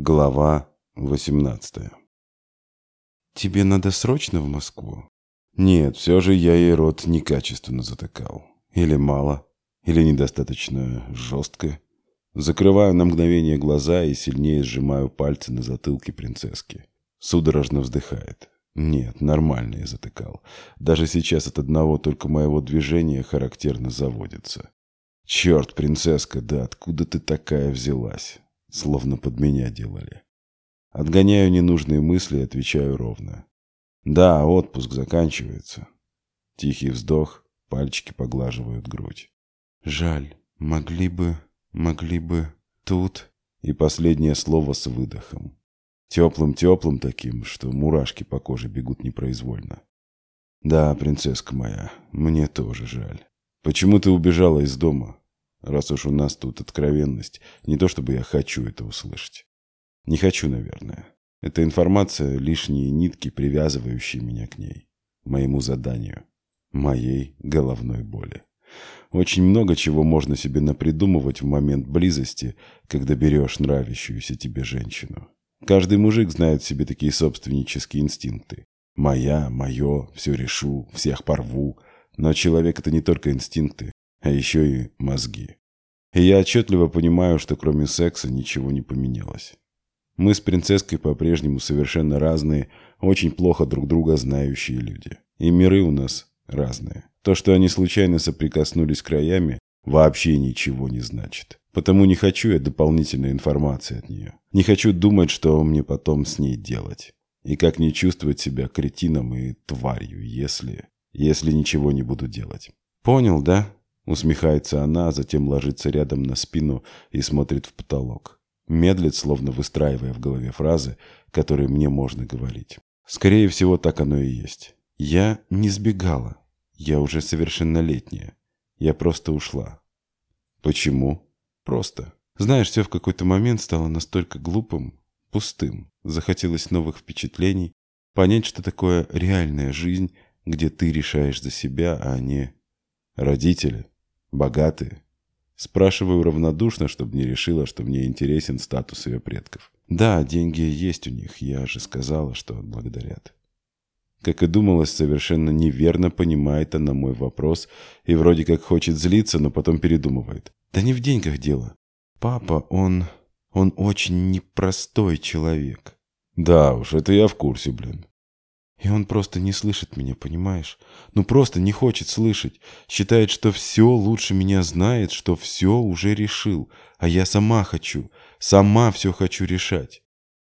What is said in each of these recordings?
Глава 18 «Тебе надо срочно в Москву?» Нет, все же я ей рот некачественно затыкал. Или мало, или недостаточно жестко. Закрываю на мгновение глаза и сильнее сжимаю пальцы на затылке принцесски. Судорожно вздыхает. Нет, нормально я затыкал. Даже сейчас от одного только моего движения характерно заводится. Черт, принцесска, да откуда ты такая взялась? Словно под меня делали. Отгоняю ненужные мысли и отвечаю ровно. Да, отпуск заканчивается. Тихий вздох, пальчики поглаживают грудь. Жаль, могли бы, могли бы тут... И последнее слово с выдохом. Теплым-теплым таким, что мурашки по коже бегут непроизвольно. Да, принцесска моя, мне тоже жаль. Почему ты убежала из дома? Раз уж у нас тут откровенность. Не то чтобы я хочу это услышать. Не хочу, наверное. Эта информация — лишние нитки, привязывающие меня к ней, моему заданию, моей головной боли. Очень много чего можно себе напридумывать в момент близости, когда берешь нравящуюся тебе женщину. Каждый мужик знает в себе такие собственнические инстинкты. «Моя», «моё», «все решу», «всех порву». Но человек — это не только инстинкты, а еще и мозги. И я отчетливо понимаю, что кроме секса ничего не поменялось. Мы с принцесской по-прежнему совершенно разные, очень плохо друг друга знающие люди. И миры у нас разные. То, что они случайно соприкоснулись краями, вообще ничего не значит. Потому не хочу я дополнительной информации от нее. Не хочу думать, что мне потом с ней делать. И как не чувствовать себя кретином и тварью, если... если ничего не буду делать. Понял, да? Усмехается она, а затем ложится рядом на спину и смотрит в потолок. Медлит, словно выстраивая в голове фразы, которые мне можно говорить. Скорее всего, так оно и есть. Я не сбегала. Я уже совершеннолетняя. Я просто ушла. Почему? Просто. Знаешь, все в какой-то момент стало настолько глупым, пустым. Захотелось новых впечатлений, понять, что такое реальная жизнь, где ты решаешь за себя, а не родители. Богатые? Спрашиваю равнодушно, чтобы не решила, что мне интересен статус ее предков. Да, деньги есть у них, я же сказала, что отблагодарят. Как и думалось, совершенно неверно понимает она мой вопрос и вроде как хочет злиться, но потом передумывает. Да не в деньгах дело. Папа, он... он очень непростой человек. Да уж, это я в курсе, блин. И он просто не слышит меня, понимаешь? Ну просто не хочет слышать. Считает, что все лучше меня знает, что все уже решил. А я сама хочу. Сама все хочу решать.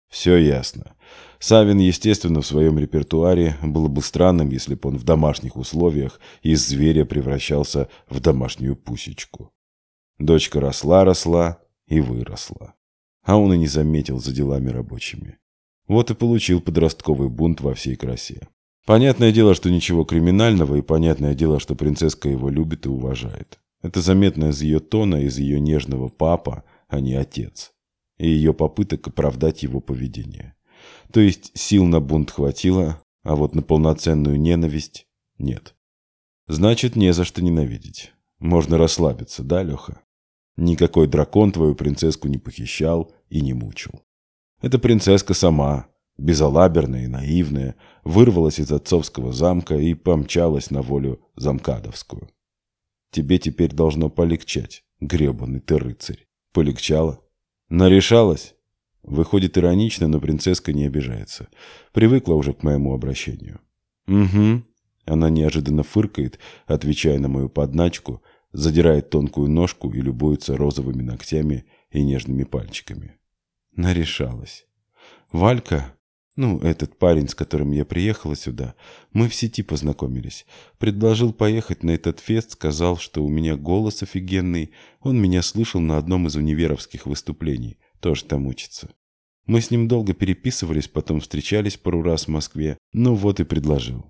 Все ясно. Савин, естественно, в своем репертуаре было бы странным, если бы он в домашних условиях из зверя превращался в домашнюю пусечку. Дочка росла-росла и выросла. А он и не заметил за делами рабочими. Вот и получил подростковый бунт во всей красе. Понятное дело, что ничего криминального, и понятное дело, что принцесска его любит и уважает. Это заметно из ее тона, из ее нежного папа, а не отец. И ее попыток оправдать его поведение. То есть сил на бунт хватило, а вот на полноценную ненависть нет. Значит, не за что ненавидеть. Можно расслабиться, да, Леха? Никакой дракон твою принцесску не похищал и не мучил. Эта принцесска сама, безалаберная и наивная, вырвалась из отцовского замка и помчалась на волю замкадовскую. Тебе теперь должно полегчать, гребаный ты рыцарь. Полегчало? Нарешалась? Выходит иронично, но принцесска не обижается. Привыкла уже к моему обращению. Угу. Она неожиданно фыркает, отвечая на мою подначку, задирает тонкую ножку и любуется розовыми ногтями и нежными пальчиками нарешалась. Валька, ну, этот парень, с которым я приехала сюда, мы в сети познакомились. Предложил поехать на этот фест, сказал, что у меня голос офигенный. Он меня слышал на одном из универовских выступлений. Тоже там учится. Мы с ним долго переписывались, потом встречались пару раз в Москве. Ну вот и предложил.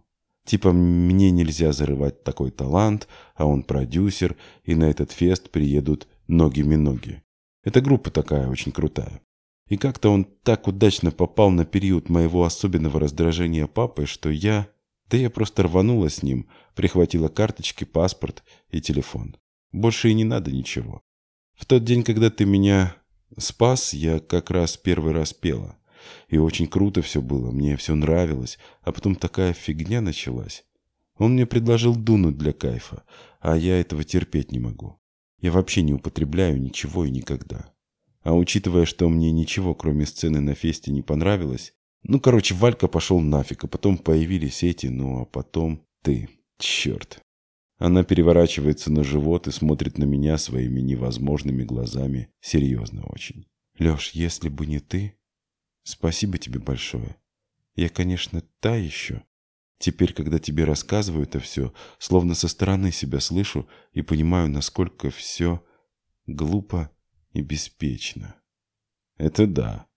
Типа, мне нельзя зарывать такой талант, а он продюсер, и на этот фест приедут ноги-миноги. Это группа такая, очень крутая. И как-то он так удачно попал на период моего особенного раздражения папой, что я... Да я просто рванула с ним, прихватила карточки, паспорт и телефон. Больше и не надо ничего. В тот день, когда ты меня Спас я как раз первый раз пела. И очень круто все было, мне все нравилось. А потом такая фигня началась. Он мне предложил дунуть для кайфа, а я этого терпеть не могу. Я вообще не употребляю ничего и никогда. А учитывая, что мне ничего, кроме сцены на фесте, не понравилось, ну, короче, Валька пошел нафиг, а потом появились эти, ну, а потом ты. Черт. Она переворачивается на живот и смотрит на меня своими невозможными глазами. Серьезно очень. Леш, если бы не ты... Спасибо тебе большое. Я, конечно, та еще. Теперь, когда тебе рассказываю это все, словно со стороны себя слышу и понимаю, насколько все глупо и беспечно. Это да.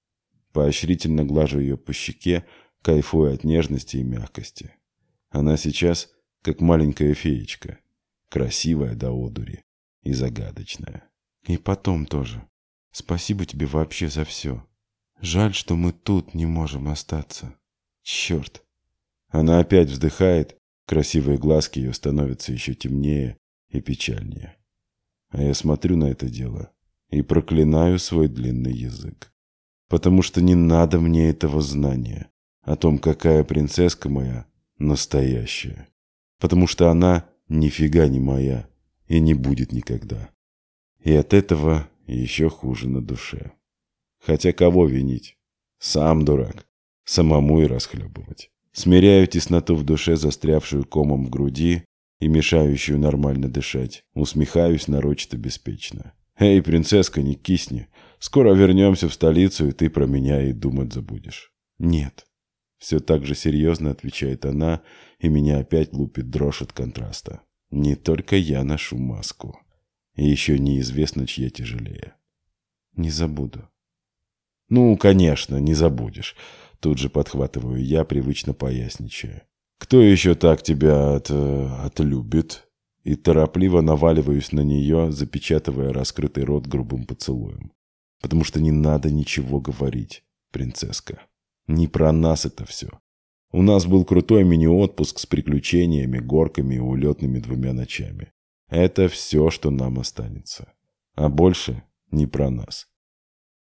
Поощрительно глажу ее по щеке, кайфуя от нежности и мягкости. Она сейчас как маленькая феечка, красивая до одури и загадочная. И потом тоже. Спасибо тебе вообще за все. Жаль, что мы тут не можем остаться. Черт. Она опять вздыхает, красивые глазки ее становятся еще темнее и печальнее. А я смотрю на это дело и проклинаю свой длинный язык. Потому что не надо мне этого знания о том, какая принцесска моя настоящая потому что она нифига не моя и не будет никогда. И от этого еще хуже на душе. Хотя кого винить? Сам дурак. Самому и расхлебывать. Смиряю тесноту в душе, застрявшую комом в груди и мешающую нормально дышать. Усмехаюсь нарочито беспечно. «Эй, принцесска, не кисни. Скоро вернемся в столицу, и ты про меня и думать забудешь». «Нет». Все так же серьезно отвечает она, и меня опять лупит дрожь от контраста. Не только я ношу маску. И еще неизвестно, чья тяжелее. Не забуду. Ну, конечно, не забудешь. Тут же подхватываю я, привычно поясничая. Кто еще так тебя от... Э, отлюбит? И торопливо наваливаюсь на нее, запечатывая раскрытый рот грубым поцелуем. Потому что не надо ничего говорить, принцесска. Не про нас это все. У нас был крутой мини-отпуск с приключениями, горками и улетными двумя ночами. Это все, что нам останется. А больше не про нас.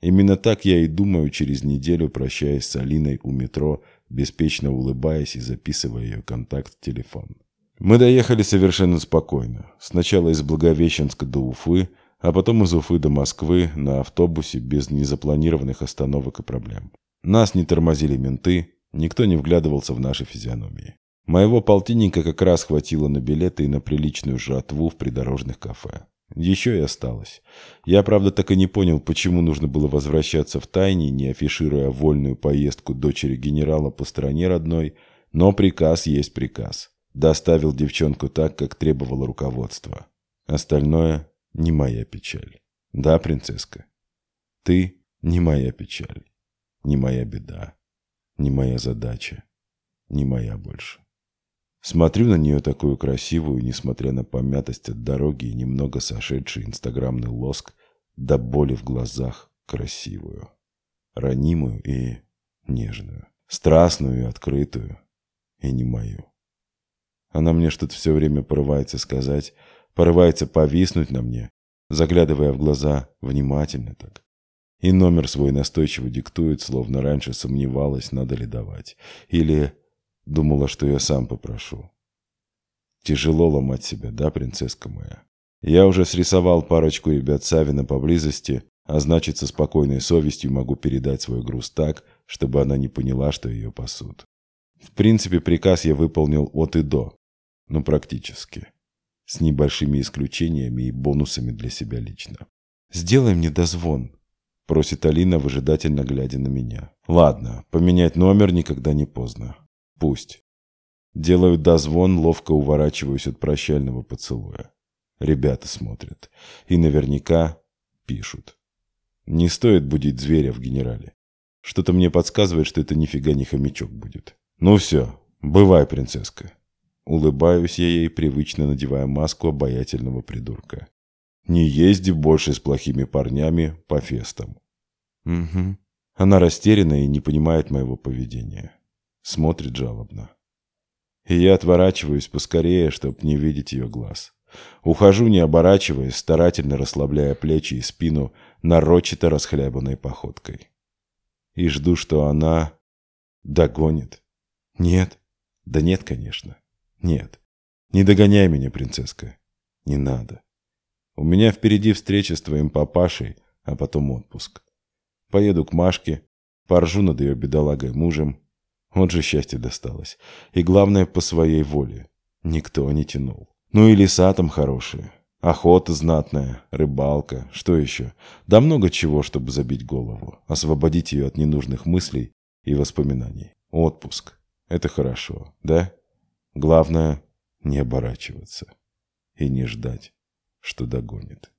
Именно так я и думаю через неделю, прощаясь с Алиной у метро, беспечно улыбаясь и записывая ее контакт в телефон. Мы доехали совершенно спокойно. Сначала из Благовещенска до Уфы, а потом из Уфы до Москвы на автобусе без незапланированных остановок и проблем. Нас не тормозили менты, Никто не вглядывался в наши физиономии. Моего полтинника как раз хватило на билеты и на приличную жратву в придорожных кафе. Еще и осталось. Я, правда, так и не понял, почему нужно было возвращаться в тайне, не афишируя вольную поездку дочери генерала по стране родной, но приказ есть приказ. Доставил девчонку так, как требовало руководство. Остальное не моя печаль. Да, принцесска? Ты не моя печаль, не моя беда. Не моя задача. Не моя больше. Смотрю на нее такую красивую, несмотря на помятость от дороги и немного сошедший инстаграмный лоск, до боли в глазах красивую. Ранимую и нежную. Страстную и открытую. И не мою. Она мне что-то все время порывается сказать, порывается повиснуть на мне, заглядывая в глаза внимательно так. И номер свой настойчиво диктует, словно раньше сомневалась, надо ли давать. Или думала, что я сам попрошу. Тяжело ломать себя, да, принцесска моя? Я уже срисовал парочку ребят Савина поблизости, а значит, со спокойной совестью могу передать свой груз так, чтобы она не поняла, что ее пасут. В принципе, приказ я выполнил от и до. Ну, практически. С небольшими исключениями и бонусами для себя лично. «Сделай мне дозвон», — просит Алина, выжидательно глядя на меня. «Ладно, поменять номер никогда не поздно. Пусть». Делаю дозвон, ловко уворачиваюсь от прощального поцелуя. Ребята смотрят. И наверняка пишут. Не стоит будить зверя в генерале. Что-то мне подсказывает, что это нифига не хомячок будет. Ну все, бывай, принцесска. Улыбаюсь я ей, привычно надевая маску обаятельного придурка. Не езди больше с плохими парнями по фестам. Угу. Она растеряна и не понимает моего поведения. Смотрит жалобно. И я отворачиваюсь поскорее, чтобы не видеть ее глаз. Ухожу, не оборачиваясь, старательно расслабляя плечи и спину нарочито расхлябанной походкой. И жду, что она догонит. Нет? Да нет, конечно. Нет. Не догоняй меня, принцесска. Не надо. У меня впереди встреча с твоим папашей, а потом отпуск. Поеду к Машке, поржу над ее бедолагой мужем. Вот же счастье досталось. И главное, по своей воле. Никто не тянул. Ну и леса там хорошие. Охота знатная, рыбалка, что еще? Да много чего, чтобы забить голову, освободить ее от ненужных мыслей и воспоминаний. Отпуск. Это хорошо, да? Главное, не оборачиваться и не ждать, что догонит.